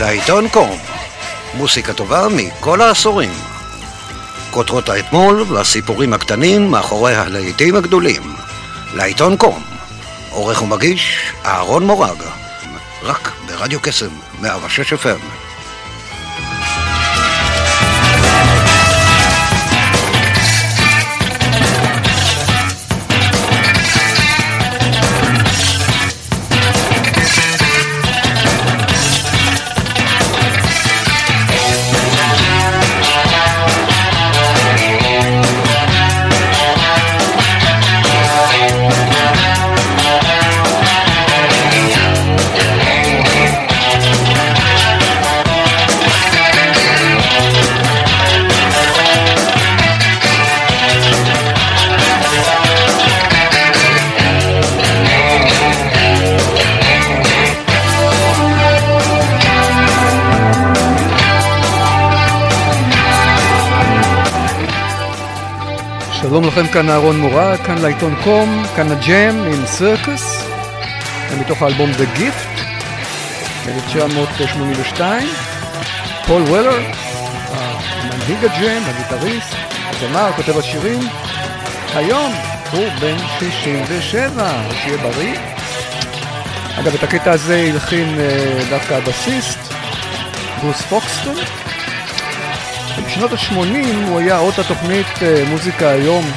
לעיתון קום, מוסיקה טובה מכל העשורים. כותרות האתמול והסיפורים הקטנים מאחורי הלהיטים הגדולים. לעיתון קום, עורך ומגיש אהרון מורג, רק ברדיו קסם, 106 FM. לכם, כאן אהרון מורה, כאן לעיתון קום, כאן הג'ם עם סרקוס, מתוך האלבום The Gift, מ-1982. פול וולר, מנהיג הג'ם, הגיטריסט, הזמר, כותב השירים, היום הוא בן 67, שיהיה בריא. אגב, את הקטע הזה הלחין אה, דווקא הבסיסט, ברוס פוקסטון. בשנות ה-80 הוא היה אות התוכנית אה, מוזיקה היום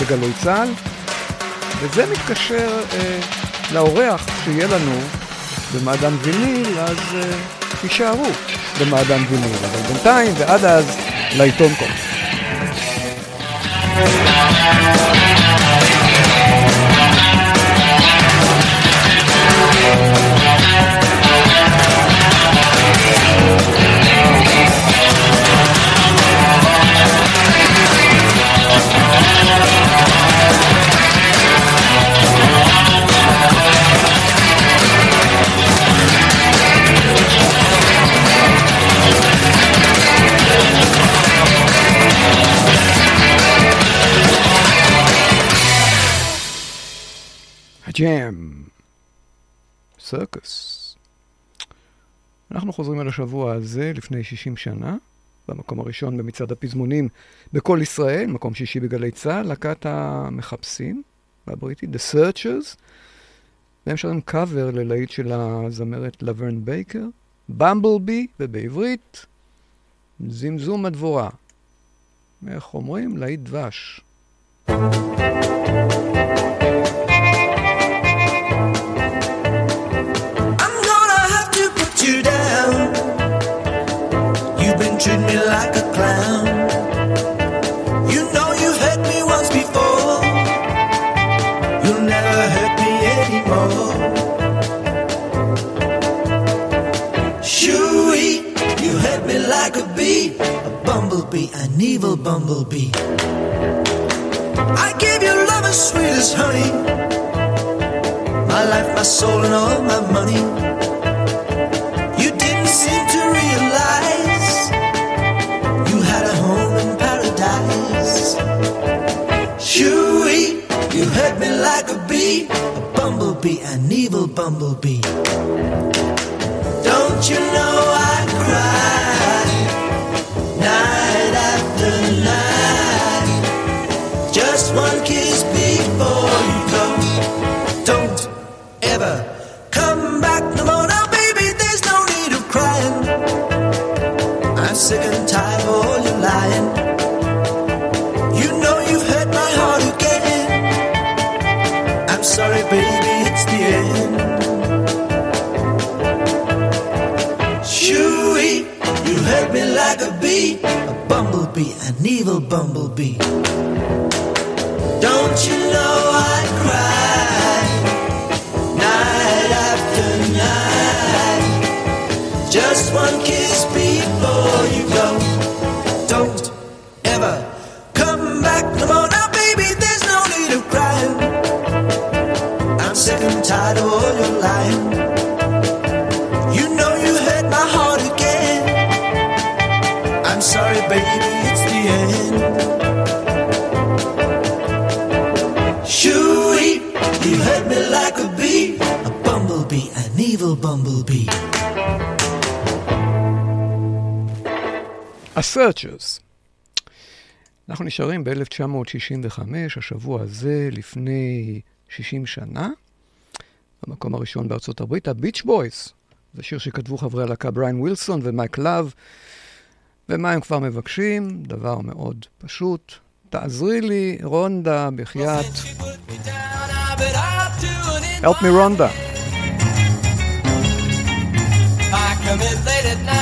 בגלי צה"ל, וזה מתקשר אה, לאורח שיהיה לנו במעדן ויניל, אז אה, תישארו במעדן ויניל, אבל בינתיים ועד אז לעיתון קום. הג'ם, סרקוס. אנחנו חוזרים על השבוע הזה לפני 60 שנה, במקום הראשון במצעד הפזמונים בכל ישראל, מקום שישי בגלי צה"ל, להקת המחפשים הבריטית, The Searchers, והם שרים קאבר ללהיט של הזמרת לברן בייקר, במבלבי, ובעברית, זמזום הדבורה. איך אומרים? להיט דבש. treat bumblebee. ה-Searchers. אנחנו נשארים ב-1965, השבוע הזה, לפני 60 שנה, במקום הראשון בארצות הברית, הביץ' בויס. זה שיר שכתבו חברי הלהקה בריין ווילסון ומייק לאב. ומה הם כבר מבקשים? דבר מאוד פשוט. תעזרי לי, רונדה, בחייאת. Help me, רונדה. Come in late at night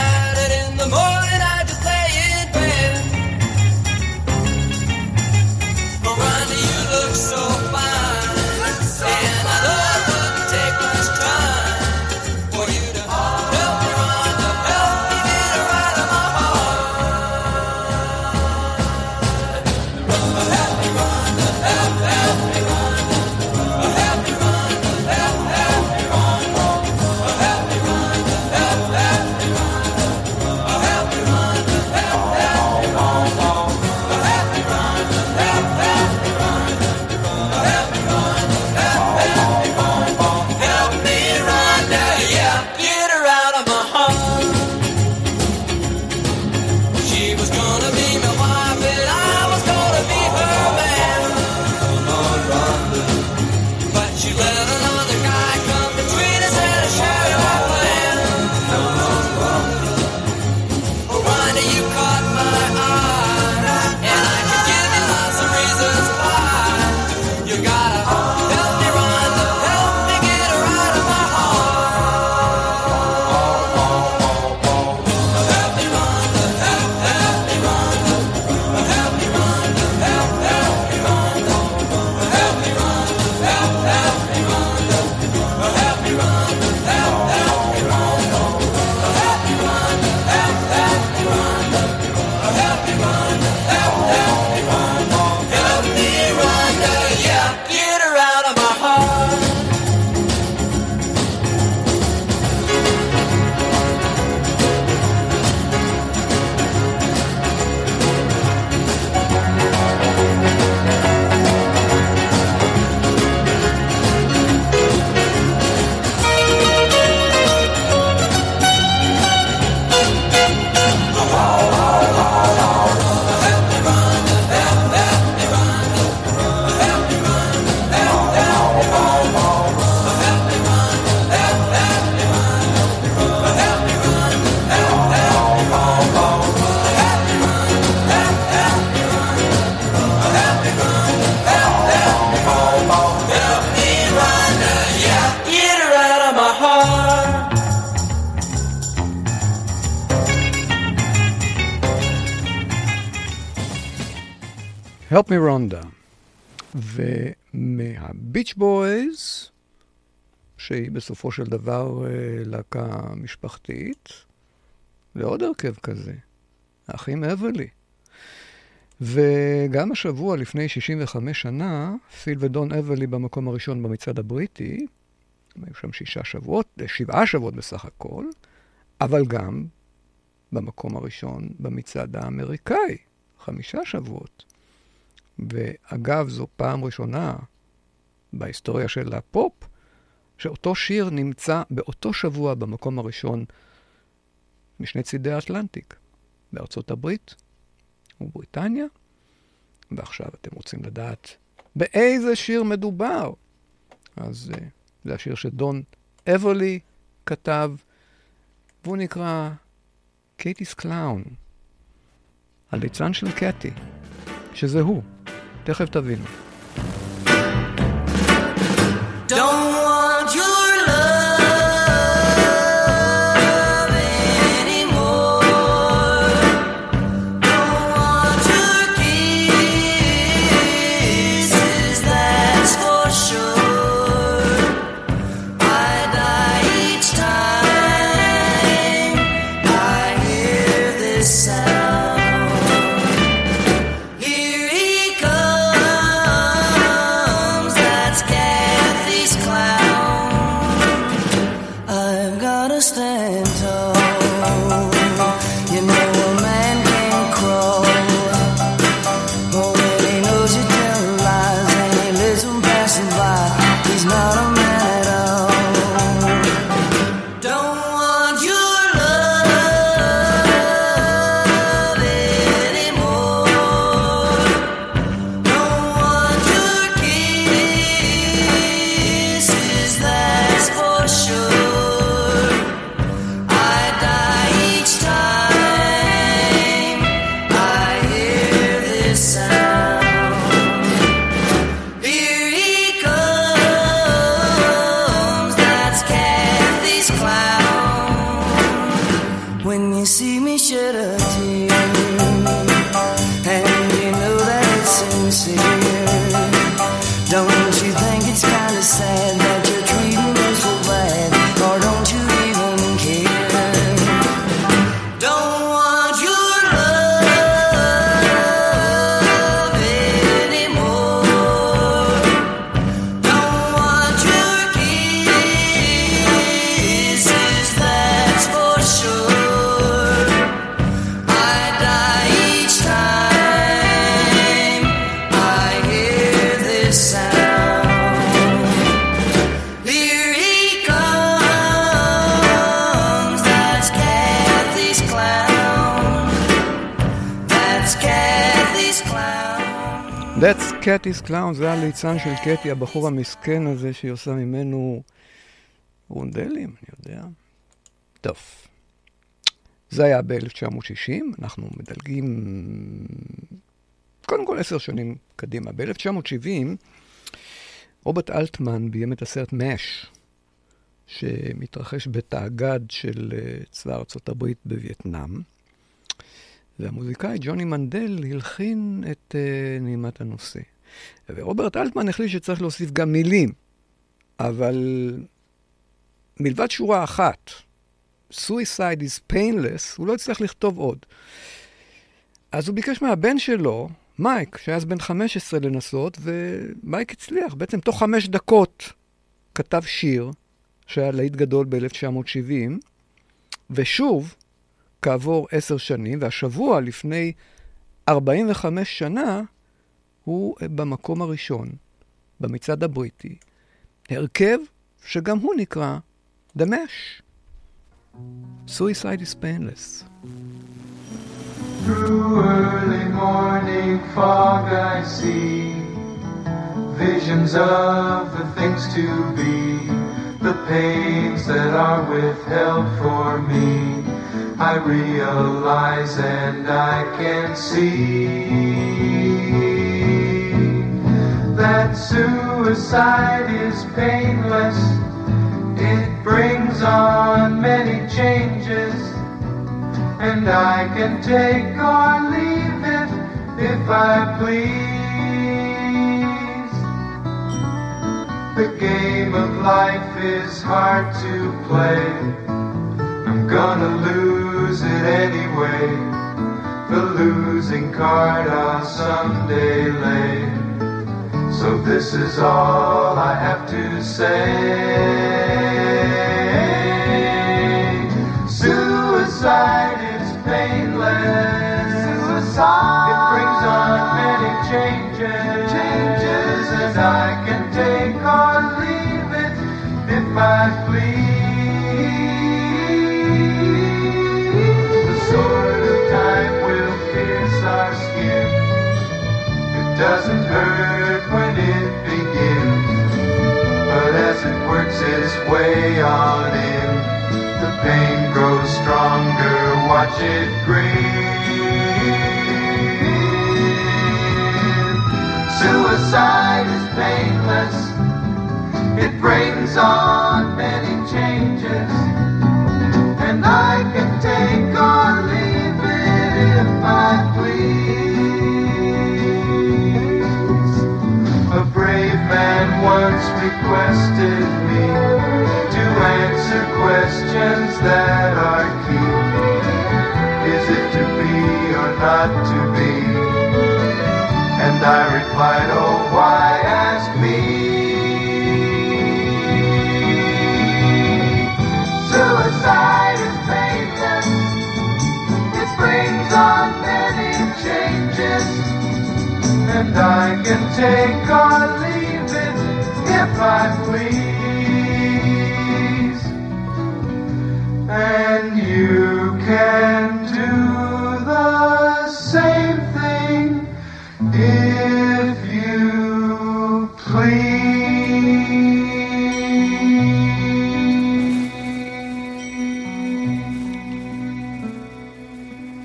Help me רונדה. ומהביץ' בויז, שהיא בסופו של דבר אה, להקה משפחתית, לעוד הרכב כזה, האחים אברלי. וגם השבוע, לפני 65 שנה, פיל ודון אברלי במקום הראשון במצעד הבריטי, הם היו שם שישה שבועות, אה, שבעה שבועות בסך הכל, אבל גם במקום הראשון במצעד האמריקאי, חמישה שבועות. ואגב, זו פעם ראשונה בהיסטוריה של הפופ, שאותו שיר נמצא באותו שבוע במקום הראשון משני צידי האטלנטיק, בארצות הברית ובריטניה. ועכשיו אתם רוצים לדעת באיזה שיר מדובר. אז uh, זה השיר שדון אברלי כתב, והוא נקרא Cathy's Clown, הליצן של קטי, שזה הוא. תכף תבינו. Don't Clown, זה הליצן של קטי, הבחור המסכן הזה שהיא עושה ממנו רונדלים, אני יודע. טוב. זה היה ב-1960, אנחנו מדלגים קודם כל עשר שנים קדימה. ב-1970 רוברט אלטמן ביים את הסרט מאש, שמתרחש בתאגד של אה, צבא ארצות הברית בווייטנאם. והמוזיקאי ג'וני מנדל הלחין את uh, נעימת הנושא. ורוברט אלטמן החליט שצריך להוסיף גם מילים, אבל מלבד שורה אחת, Suicide is painless, הוא לא הצליח לכתוב עוד. אז הוא ביקש מהבן שלו, מייק, שהיה אז בן 15 לנסות, ומייק הצליח. בעצם תוך חמש דקות כתב שיר שהיה להיט גדול ב-1970, ושוב, כעבור עשר שנים, והשבוע לפני 45 שנה, הוא במקום הראשון, במצעד הבריטי. הרכב שגם הוא נקרא Mesh. Suicide is painless. Through early morning fog I see visions of the things to be, the pains that are withheld for me. I realize and I can see that suicide is painless. It brings on many changes and I can take or leave it if I please. The game of life is hard to play. I'm gonna lose it anyway. The losing card I'll someday lay. So this is all I have to say. Suicide is painless. Suicide. It brings on many changes. Changes, and I can take or leave it if I please. Doesn't hurt when it begins, but as it works its way on in, the pain grows stronger. Watch it grin. Suicide is painless. It brings on many changes, and I once requested me to answer questions that are key. Is it to be or not to be? And I replied, oh, why ask me? Suicide is painless. It brings on many changes. And I can take on leave if I please. And you can do the same thing if you please.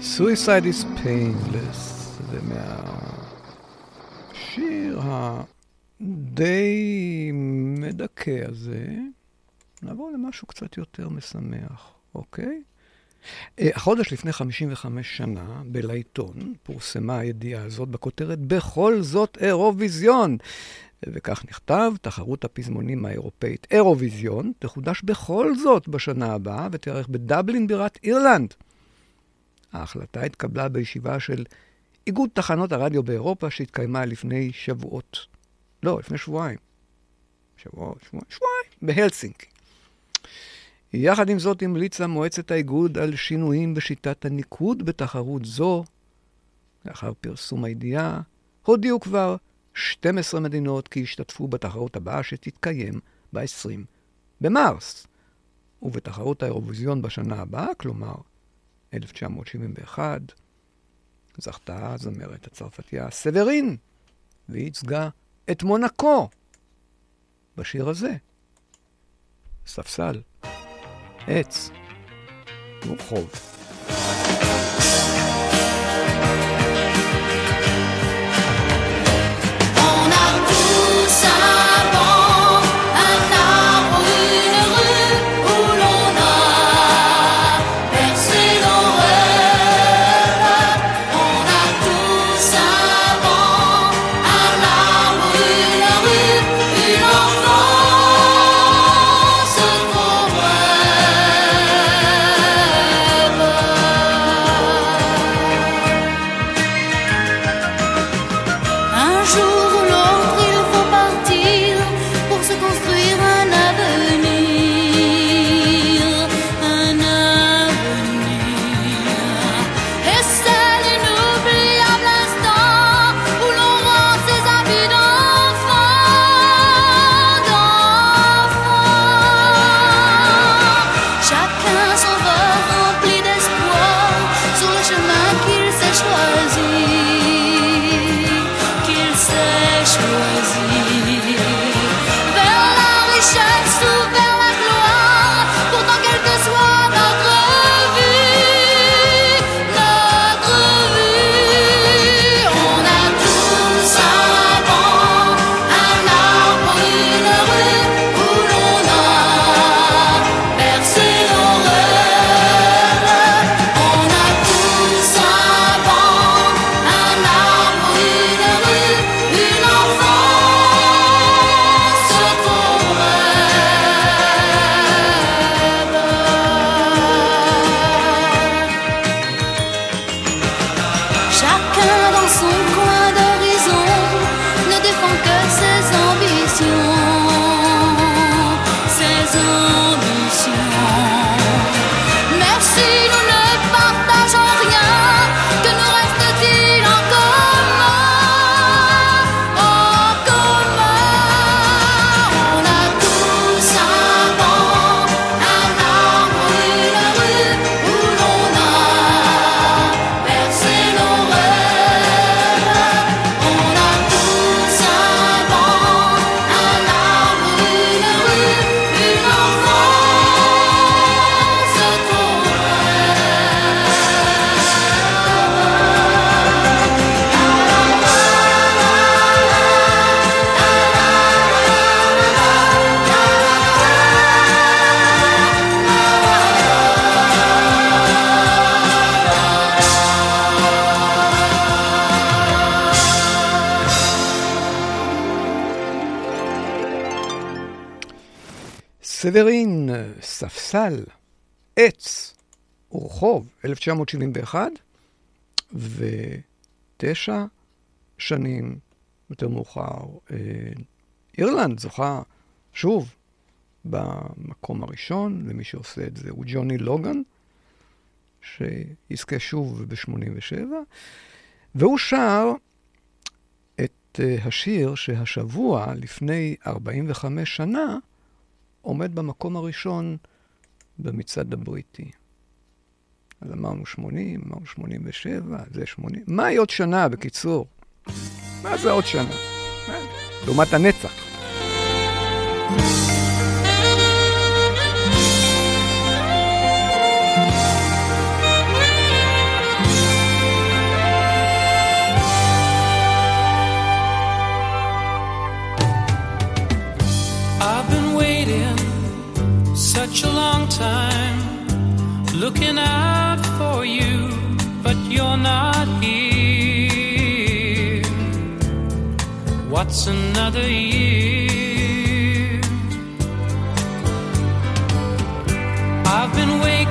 Suicide is painless, מדכא הזה. נעבור למשהו קצת יותר משמח, אוקיי? אה, החודש לפני 55 שנה, בלעיתון, פורסמה הידיעה הזאת בכותרת "בכל זאת אירוויזיון". וכך נכתב, תחרות הפזמונים האירופאית אירוויזיון תחודש בכל זאת בשנה הבאה ותיארך בדבלין בירת אירלנד. ההחלטה התקבלה בישיבה של איגוד תחנות הרדיו באירופה שהתקיימה לפני שבועות. לא, לפני שבועיים. שבוע, שבוע, שבועיים, בהלסינקי. יחד עם זאת המליצה מועצת האיגוד על שינויים בשיטת הניקוד בתחרות זו. לאחר פרסום הידיעה, הודיעו כבר 12 מדינות כי ישתתפו בתחרות הבאה שתתקיים ב-20 במרס. ובתחרות האירוויזיון בשנה הבאה, כלומר 1971, זכתה הזמרת הצרפתייה סברין, והיא ייצגה את מונקו בשיר הזה. ספסל, עץ, ורחוב. סברין, ספסל, עץ ורחוב, 1971, ותשע שנים יותר מאוחר, אה, אירלנד זוכה שוב במקום הראשון, ומי שעושה את זה הוא ג'וני לוגן, שיזכה שוב ב-87, והוא שר את אה, השיר שהשבוע, לפני 45 שנה, עומד במקום הראשון במצעד הבריטי. אז אמרנו 80, אמרנו 87, זה 80. מהי עוד שנה, בקיצור? מה זה עוד שנה? לעומת הנצח. Looking out for you, but you're not here. What's another year? I've been waking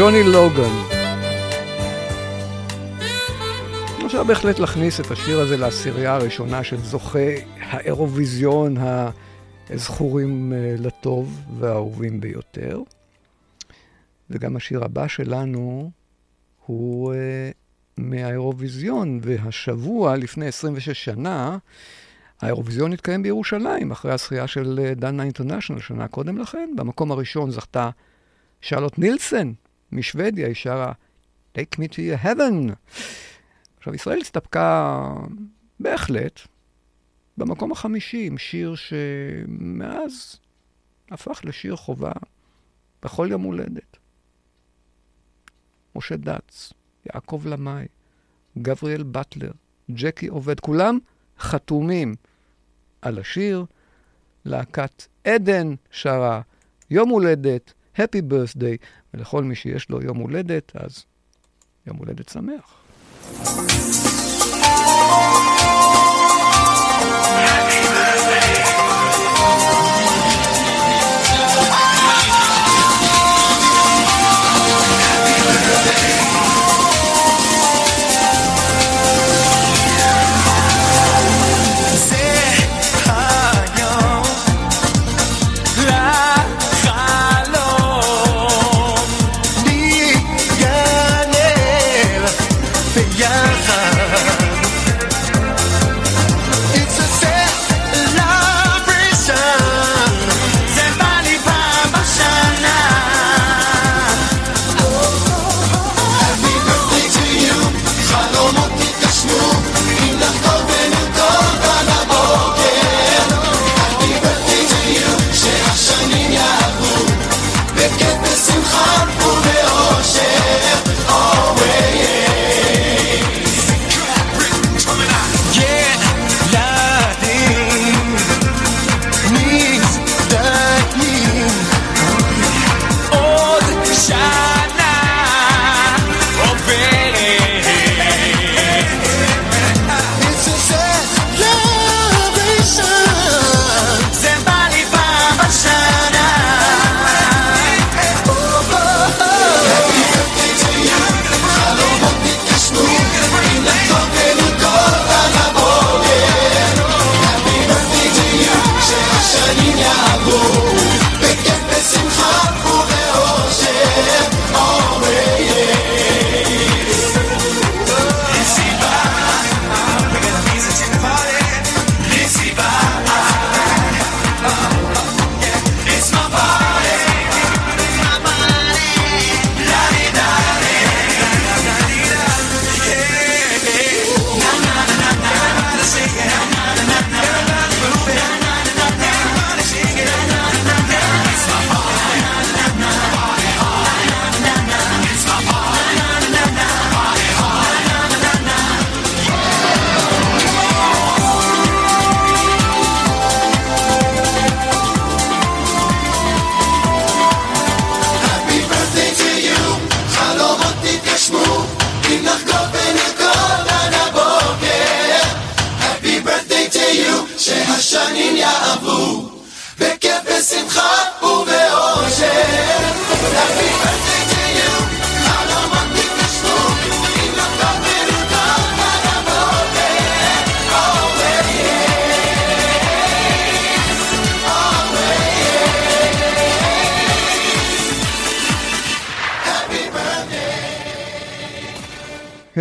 ג'וני לוגן. אפשר בהחלט להכניס את השיר הזה לעשירייה הראשונה של זוכי האירוויזיון הזכורים אה, לטוב והאהובים ביותר. וגם השיר הבא שלנו הוא אה, מהאירוויזיון, והשבוע, לפני 26 שנה, האירוויזיון התקיים בירושלים, אחרי הזכייה של אה, דנה אינטרנשיונל שנה קודם לכן. במקום הראשון זכתה שרלוט נילסן משוודיה, היא שרה Take me to heaven. עכשיו, ישראל הסתפקה בהחלט במקום החמישי עם שיר שמאז הפך לשיר חובה בכל יום הולדת. משה דץ, יעקב למאי, גבריאל בטלר, ג'קי עובד, כולם חתומים על השיר. להקת עדן שרה יום הולדת, Happy birthday, ולכל מי שיש לו יום הולדת, אז יום הולדת שמח.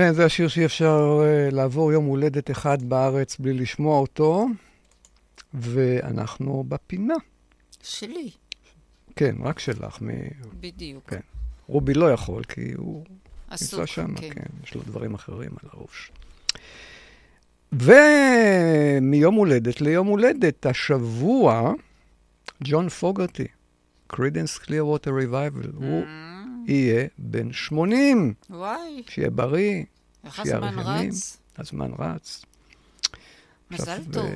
כן, זה השיר שאי אפשר אה, לעבור יום הולדת אחד בארץ בלי לשמוע אותו, ואנחנו בפינה. שלי, כן, רק שלך. מ... בדיוק. כן. רובי לא יכול, כי הוא עסוק, נמצא שם, כן. כן, יש לו דברים אחרים על הראש. ומיום הולדת ליום הולדת, השבוע, ג'ון פוגרטי, קרידנס קליר ווטר ריבייבל, הוא יהיה בן 80, וואי, שיהיה בריא, איך הזמן רחמים. רץ. הזמן רץ. מזל עכשיו, טוב. אה,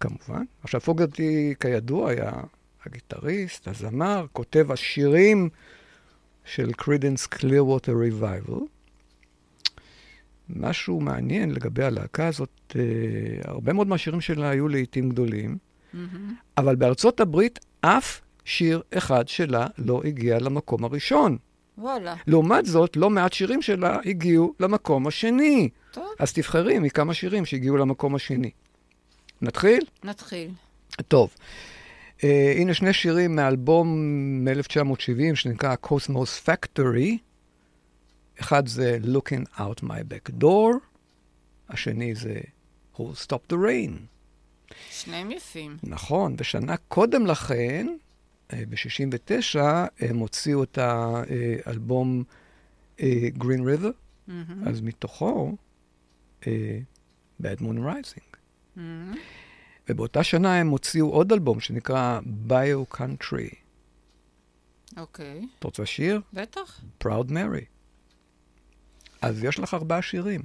כמובן. עכשיו, פוגרטי, כידוע, היה הגיטריסט, הזמר, כותב השירים של קרידנס קליר ווטר ריבייבל. משהו מעניין לגבי הלהקה הזאת, אה, הרבה מאוד מהשירים שלה היו להיטים גדולים, מהמם. אבל בארצות הברית אף שיר אחד שלה לא הגיע למקום הראשון. וואלה, לעומת זאת, לא מעט שירים שלה הגיעו למקום השני. טוב, אז תבחרי מכמה שירים שהגיעו למקום השני. נתחיל? נתחיל. טוב. Uh, הנה שני שירים מאלבום מ-1970 שנקרא Cosmos Factory. אחד זה Looking Out My Back Door, השני זה Who'll Stop the Rain. שניהם יפים. נכון, ושנה קודם לכן, ב-69, הם הוציאו את האלבום אה, Green River, מהמם, אז מתוכו אה, Bad Moon Rising. מהמם. ובאותה שנה הם הוציאו עוד אלבום שנקרא Bio Country. אוקיי, את רוצה שיר? בטח. Proud Mary. אז יש לך ארבעה שירים.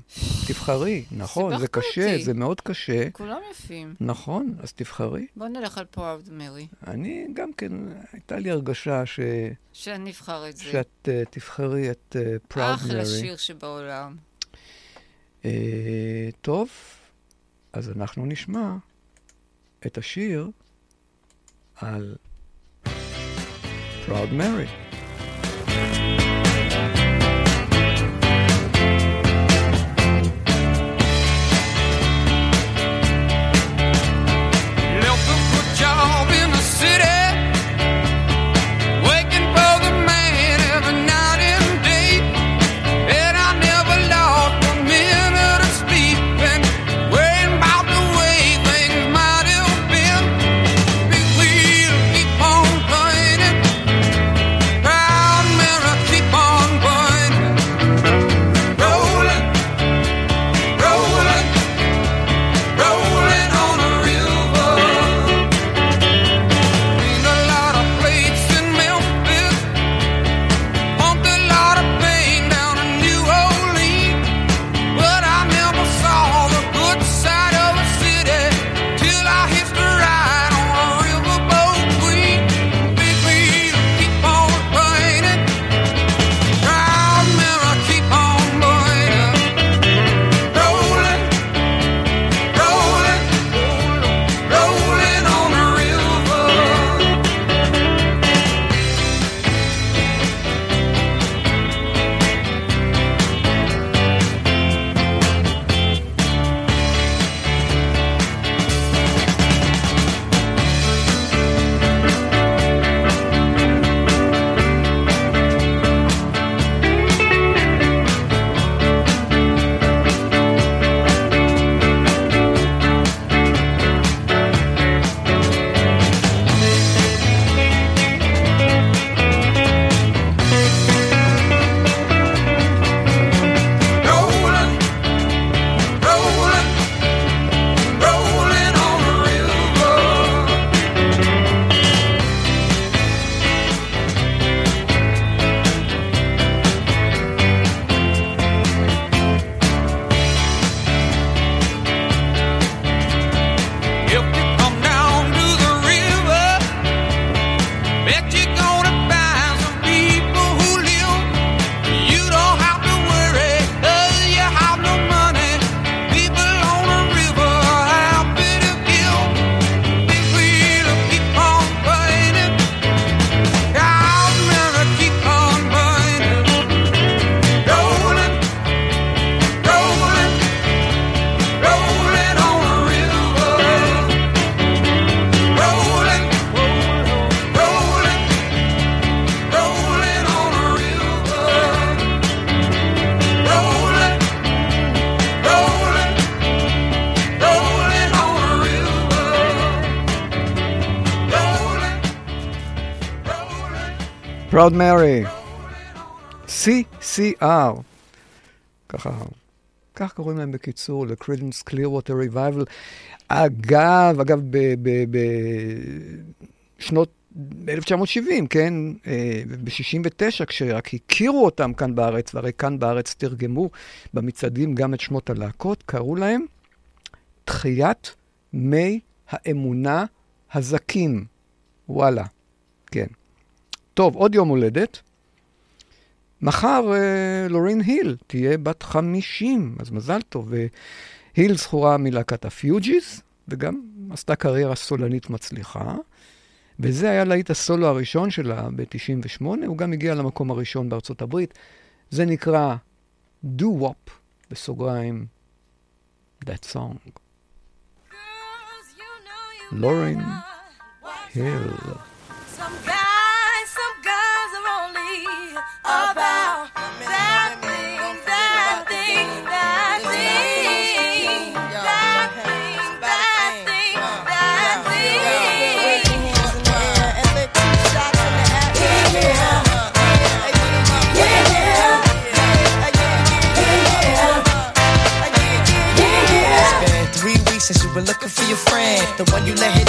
תבחרי, נכון, זה קשה, אותי. זה מאוד קשה. כולם יפים. נכון, אז תבחרי. בוא נלך על פראוד מרי, אני גם כן, הייתה לי הרגשה ש... שאני אבחר את זה. שאת uh, תבחרי את uh, Proud אחלה. שיר שבעולם. Uh, טוב, אז אנחנו נשמע את השיר על Proud Mary. Left Proud Mary. CCR. ככה, כך קוראים להם בקיצור, ל-Credence Clearwater Revival. אגב, אגב, בשנות 1970, כן, ב-69, כשרק הכירו אותם כאן בארץ, והרי כאן בארץ תרגמו במצעדים גם את שמות הלהקות, קראו להם תחיית מי האמונה הזכים. וואלה, כן. טוב, עוד יום הולדת. מחר אה, לורין היל תהיה בת 50, אז מזל טוב. והיל זכורה מלהקת הפיוג'יס, וגם עשתה קריירה סולנית מצליחה. וזה היה להיט הסולו הראשון שלה ב-98, הוא גם הגיע למקום הראשון בארצות הברית. זה נקרא Doo Wop, בסוגריים, That Song. לורין היל. Guys, looking for your friend. The one you let hit it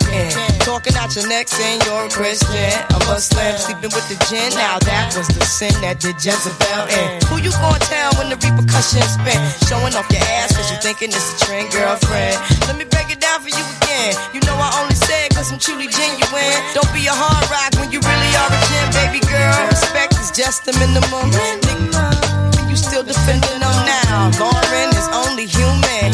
can. Talking out your neck saying you're a Christian, i a Muslim, sleeping with the gin. Now that was the sin that did Jezebel in. Who you gonna tell when the repercussions spin? Showing off your ass cause you thinking it's a trend, girlfriend. Let me break it down for you again. You know I only say it cause I'm truly genuine. Don't be a hard rock when you really are a gem, baby girl. Respect is just the minimum. Nigga, you still defending them now. Lauren is only human.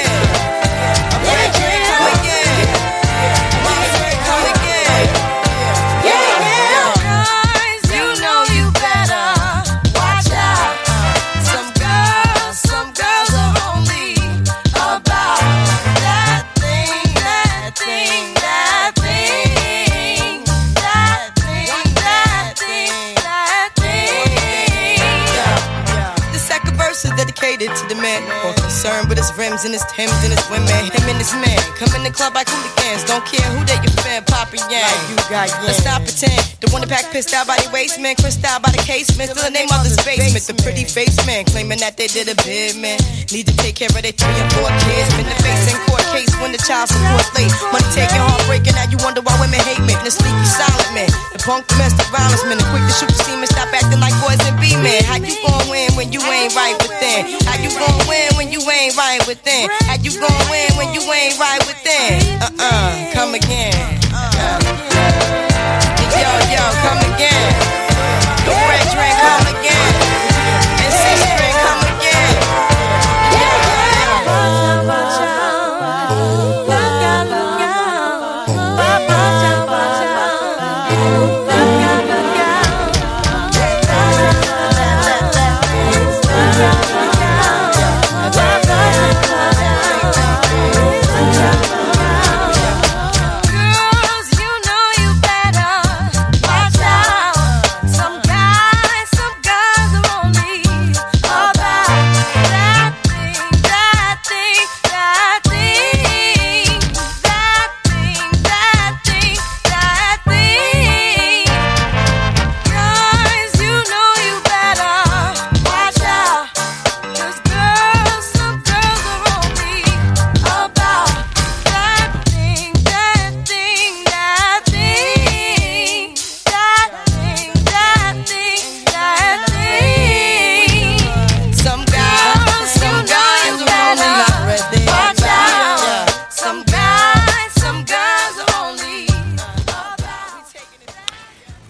Dedicated to the man more concerned with his rims and his Timbs and his women. Him and his man come in the club i like hooligans. Don't care who they your fan, Yang. you got Let's stop pretend. The one that pack pissed out by the waist man, crissed out by the casement. Still the name of the basement. The pretty face man claiming that they did a bid man. Need to take care of their three and four kids. Been the face in court case when the child support late. Money taking, heartbreaking. Now you wonder why women hate me. The sneaky silent man, the punk domestic violence man, the quick to shoot the semen. Stop acting like boys and be men. How you gon' win when you ain't right within? How you gon' win when you ain't right within? How you gon' win when you ain't right within? Uh-uh, come again. Yo, yo, come again. The red drink, come again.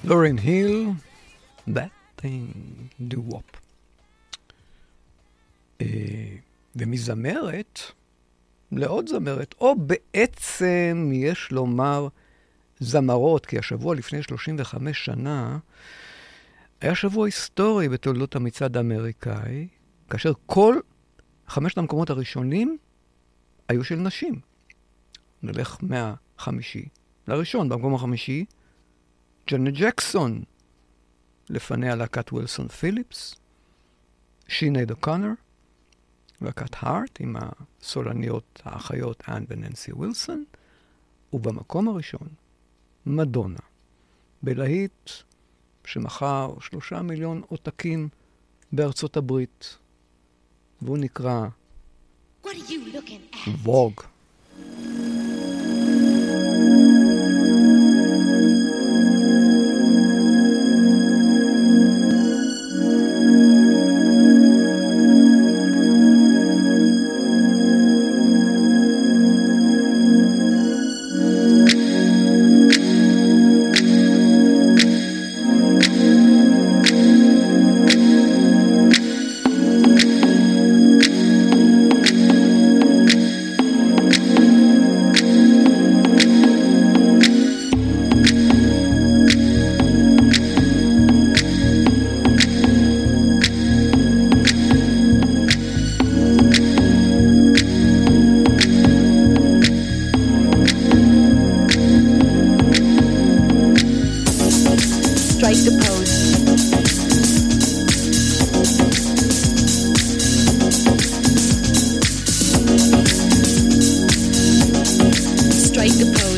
לורין היל, That thing, דו-וופ. אה, ומזמרת לעוד זמרת, או בעצם, יש לומר, זמרות, כי השבוע לפני 35 שנה היה שבוע היסטורי בתולדות המצעד האמריקאי, כאשר כל חמשת המקומות הראשונים היו של נשים. נלך מהחמישי לראשון, במקום החמישי, ג'נט ג'קסון, לפניה להקת וילסון פיליפס, שינייד אוקונר, להקת הארט עם הסולניות האחיות אן וננסי ווילסון, ובמקום הראשון, מדונה, בלהיט שמכר שלושה מיליון עותקים בארצות הברית, והוא נקרא ווג. What are you looking at? Strike the pose.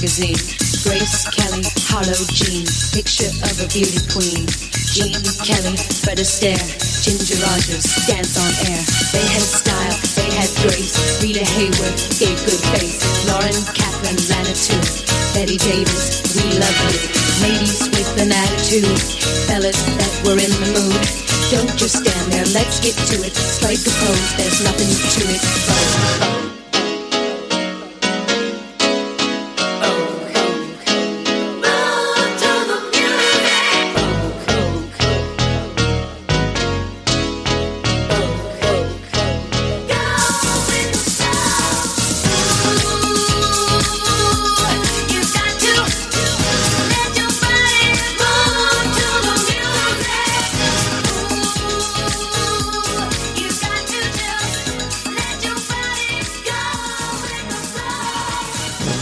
magazine. Grace Kelly, Hollow Jean, picture of a beauty queen. Jean Kelly, Fred Astaire, Ginger Rogers, dance on air. They had style, they had grace. Rita Hayworth gave good face. Lauren Kaplan, Lana too. Betty Davis, we love you. Ladies with an attitude, fellas that were in the mood. Don't just stand there, let's get to it. Strike a pose, there's nothing to it. Oh, oh.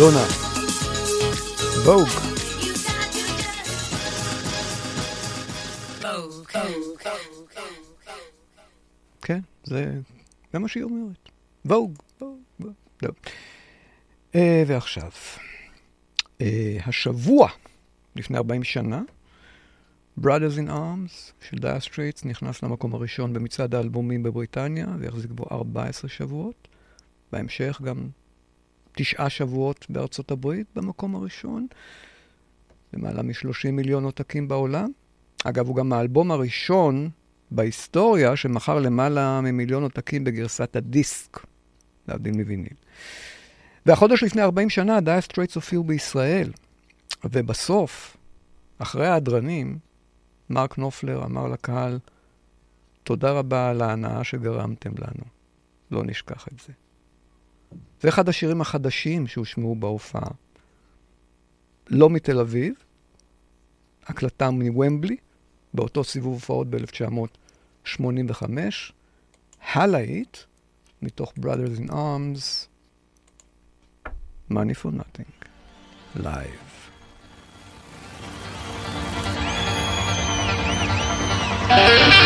מדונה. Vogue. כן, זה, מה שהיא אומרת. Vogue, Vogue, Vogue. אה, ועכשיו, אה, השבוע, לפני 40 שנה, Brothers in Arms של דייר סטרייטס נכנס למקום הראשון במצעד האלבומים בבריטניה והחזיק בו 14 שבועות. בהמשך גם תשעה שבועות בארצות הברית במקום הראשון, למעלה מ-30 מיליון עותקים בעולם. אגב, הוא גם האלבום הראשון בהיסטוריה שמכר למעלה ממיליון עותקים בגרסת הדיסק, להבדיל מוויניל. והחודש לפני 40 שנה, דייר סטרייטס הופיעו בישראל, ובסוף, אחרי ההדרנים, מרק נופלר אמר לקהל, תודה רבה על ההנאה שגרמתם לנו. לא נשכח את זה. זה אחד השירים החדשים שהושמעו בהופעה. לא מתל אביב, הקלטה מוומבלי, באותו סיבוב הופעות ב-1985, הלהיט, מתוך Brothers in Arms, Money for Nothing, Live. And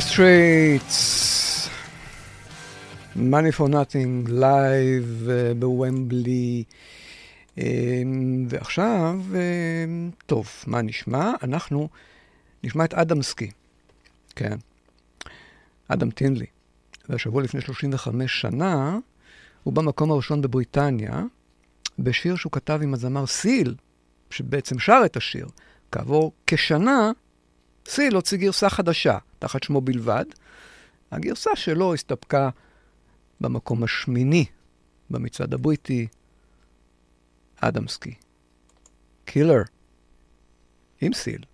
סטרייטס, Money for Nothing, Live uh, בוומבלי. Um, ועכשיו, um, טוב, מה נשמע? אנחנו נשמע את אדמסקי, כן, אדם טינלי. והשבוע לפני 35 שנה, הוא במקום הראשון בבריטניה, בשיר שהוא כתב עם הזמר סיל, שבעצם שר את השיר. כעבור כשנה, סיל הוציא גרסה חדשה. תחת שמו בלבד. הגרסה שלו הסתפקה במקום השמיני במצעד הבריטי, אדמסקי. קילר, עם סיל.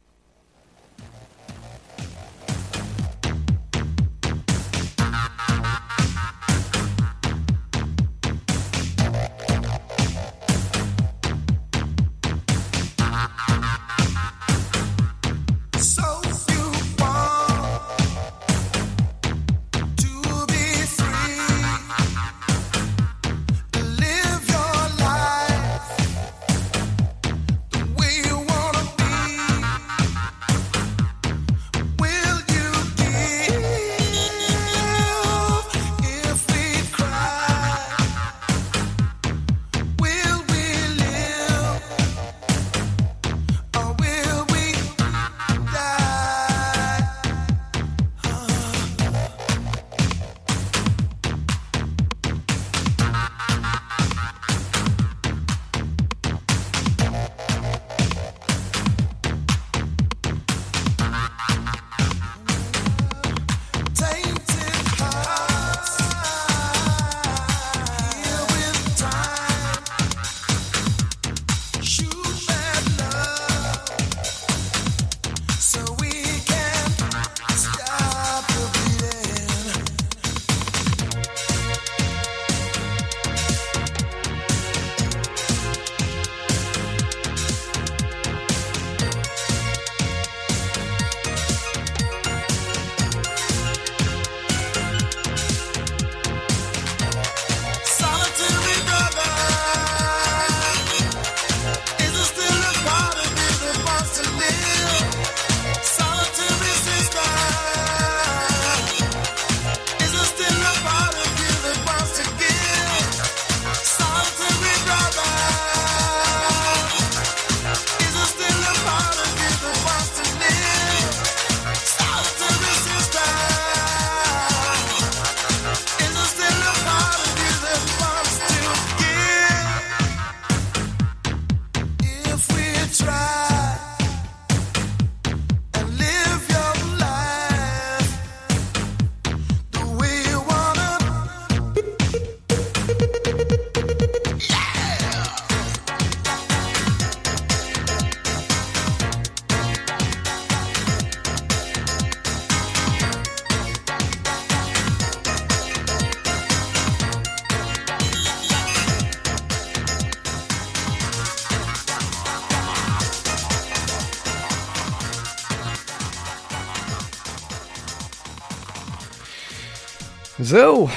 זהו,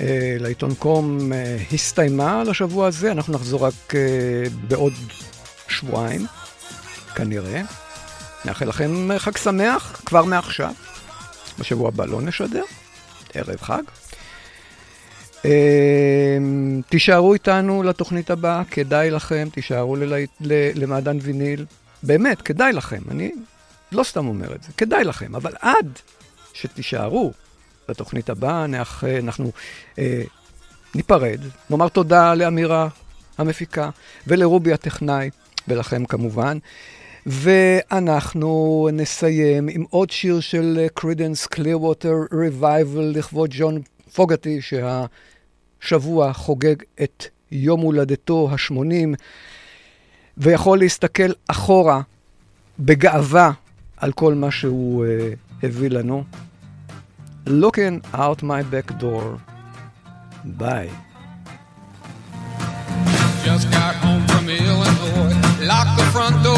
אה, לעיתון קום אה, הסתיימה לשבוע הזה, אנחנו נחזור רק אה, בעוד שבועיים, כנראה. נאחל לכם חג שמח כבר מעכשיו. בשבוע הבא לא נשדר, ערב חג. אה, תישארו איתנו לתוכנית הבאה, כדאי לכם, תישארו למעדן ויניל. באמת, כדאי לכם, אני לא סתם אומר את זה, כדאי לכם, אבל עד שתישארו לתוכנית הבאה, נאח, אנחנו אה, ניפרד, נאמר תודה לאמירה המפיקה ולרובי הטכנאי, ולכם כמובן. ואנחנו נסיים עם עוד שיר של קרידנס קלירווטר ריבייבל לכבוד ג'ון פוגטי, שהשבוע חוגג את יום הולדתו ה-80, ויכול להסתכל אחורה בגאווה על כל מה שהוא uh, הביא לנו. looking out my back door. Bye. Just got home from Illinois. The front door.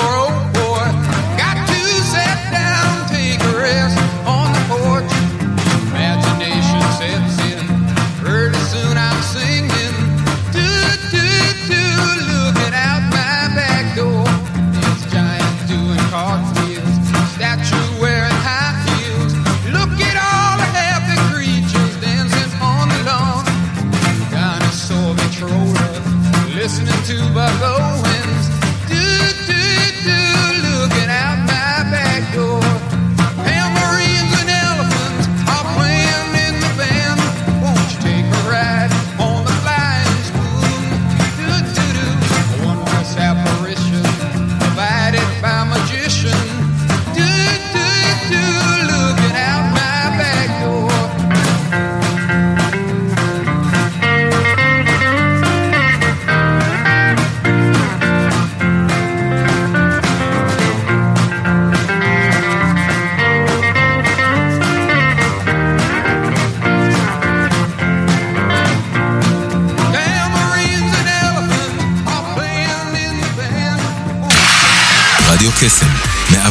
go.